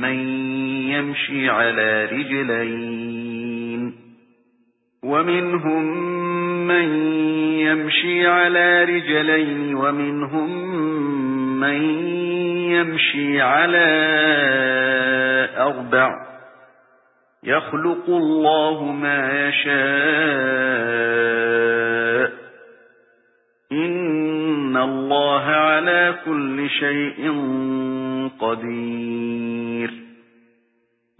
من يمشي على رجلين ومنهم من يمشي على رجلين ومنهم من يمشي على أربع يخلق الله ما يشاء إن الله على كل شيء قدير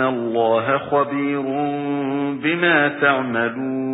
الله خبير بما تعملون